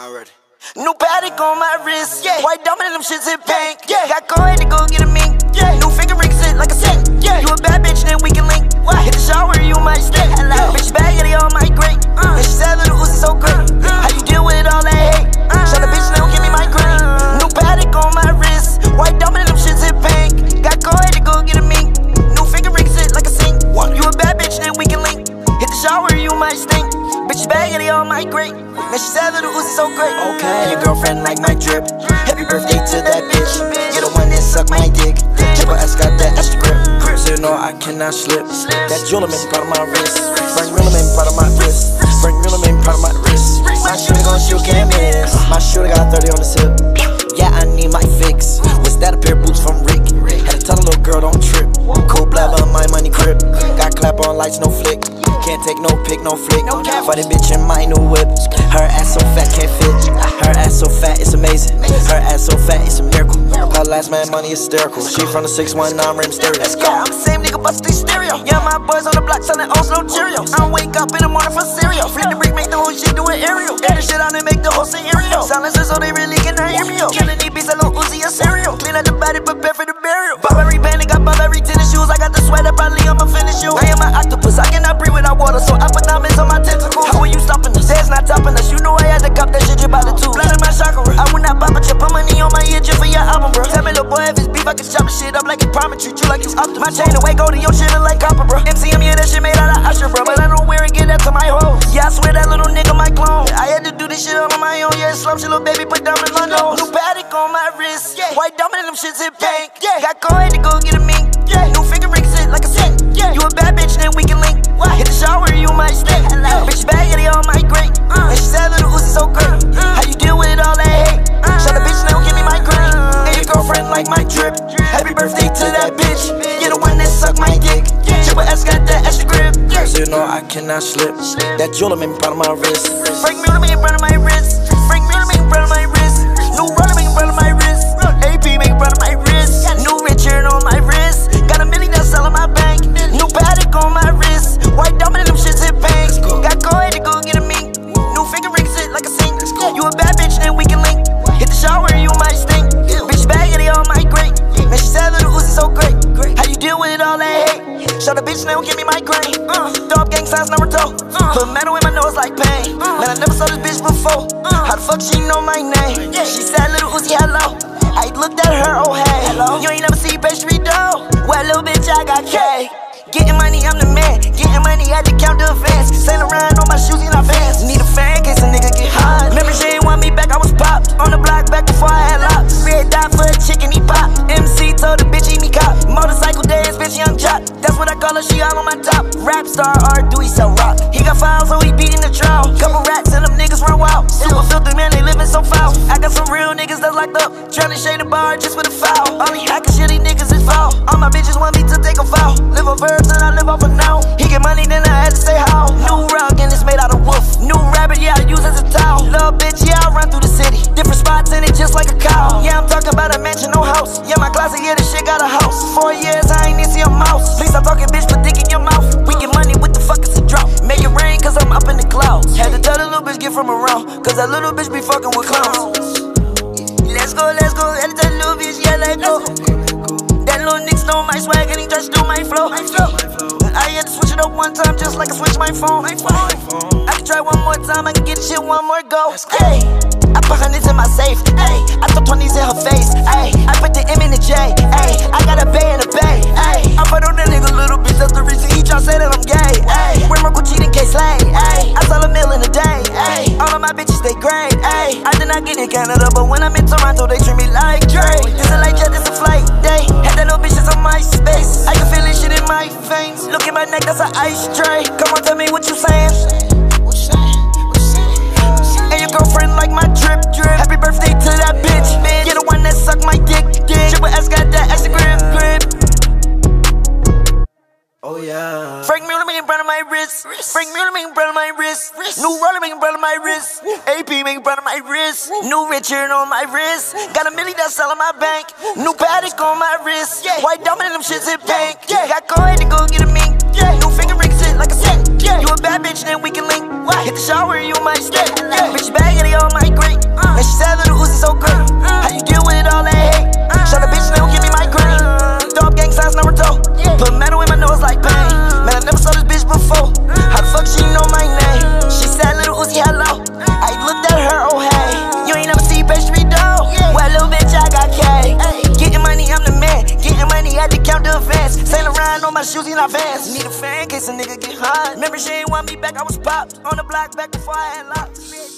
Already. New Patek on my wrist, yeah. White diamond and them shits in pink, yeah. Got coin to go get a My grate. Man, she said Lil Uzi so great. Okay, your girlfriend like my drip. Happy birthday to that bitch. You're the one that suck my dick. Triple S got that extra grip. So you know I cannot slip. That jewelry part of my wrist. Franck Muller part of my wrist. Franck Muller part of my wrist. My shooter gon' shoot, can't miss. My shooter got 30 on the hip. Yeah, I need my fix. Was that a pair of boots from Rick? Had to tell a little girl don't trip. Cool blabber, my money crib. Got clap on lights, no flick. Take no pic, no flick. For the bitch in my new whip. Her ass so fat, can't fit. Her ass so fat, it's amazing. Her ass so fat, it's a miracle. Her last man money hysterical. She from the 619 rim stereo. Let's go. Yeah, I'm the same nigga, bust the stereo. Yeah, my boys on the block selling oats, no Cheerios. I wake up in the morning for cereal. Flip the brick, make the whole shit do an aerial. Get the shit out and make the whole scenario. Silences so they really cannot hear me. Killing these beats, a Lil Uzi a cereal. Clean up the body, prepare for the burial. Bob every band, got bob every tennis shoes. I got the sweater, probably I'ma you. I am an octopus, I cannot breathe without water, so I put diamonds on my tentacles. How are you stopping us? That's not topping us. You know I had to cop that shit just by the two. Blood in my chakra. I would not pop a chip, put money on my ear just for your album, bro. Tell me, little boy, if it's beef, I can chop the shit up like it's prime treat you like it's up My chain away, go to your shit like copper, bro. MCM, yeah, that shit made out of Usher, bro. But I don't wear it, get that to my hoes. Yeah, I swear that little nigga my clone. I had to do this shit all on my own. Yeah, slump shit, little baby, put diamonds on nose. New Patek on my wrist. Yeah. White diamond them shits hit pink. Yeah. Got coin to go get a mink. Yeah. New finger ring my drip. Happy birthday to that bitch. You're the one that suck my dick. Triple S got that extra grip. So you know I cannot slip. That jewelry part of my wrist. Franck Muller make part of my wrist. Deal with all that hate? Shut the bitch, now give me my grain. Uh, dog gang signs number two. Uh, Put metal in my nose like pain. Uh, Man, I never saw this bitch before. Uh, How the fuck she know my name? Yeah. She said Lil Uzi hello. I looked at her, oh hey. Hello. You ain't never see pastry dough. Well, little bitch, I got cake. Getting money, I'm the man. Getting money, I to count the advance. Sail around my top. Rap star, R, do he sell rock? He got files, so he beating the trial. Couple rats and them niggas run wild. Super filthy, man, they living so foul. I got some real niggas that's locked up. Tryna shade the bar just for the foul. Only hacking shit, these niggas is foul. All my bitches want me to take a foul. Live a verbs and I live off a now. He get money, then I had to say how. New rug and it's made out of wolf. New rabbit, yeah, I use as a towel. Little bitch, yeah, I run through the city. Different spots in it just like a cow. Yeah, I'm talking about a mansion, no house. Yeah, my closet, yeah, this shit got a house. Four years, the little bitch, get from around. Cause that little bitch be fucking with clowns. Let's go, let's go, tell the little bitch, yeah, let go. That little nigga know my swag and he to do my flow. I had to switch it up one time just like I switch my phone. I can try one more time, I can get shit one more go. Hey, I put hundreds in my safe. Hey, I throw 20s in all of my bitches they great. Hey, I did not get in Canada, but when I'm in Toronto, they treat me like Drake. This a light jet, this a flight day. Had that little bitch on my space. I can feel this shit in my veins. Look at my neck, that's an ice tray. Come on, tell me what you saying. And your girlfriend like my drip drip. Happy birthday to that bitch. Man, you're the one that suck my dick. dick. Triple S got that my wrist. Franck Muller making brand on my wrist. New Roller making brand on my wrist. AP making brand on my wrist. New Richard on my wrist. Got a milli that's selling my bank. New Patek on my wrist. White diamond and them shits hit pink. Got coin to go get a mink. New finger ring sit like a sink. You a bad bitch, then we can link. Hit the shower, you might stink. Shoes in advance. Need a fan in case a nigga get hot. Remember she ain't want me back, I was popped. On the block back before I had locks.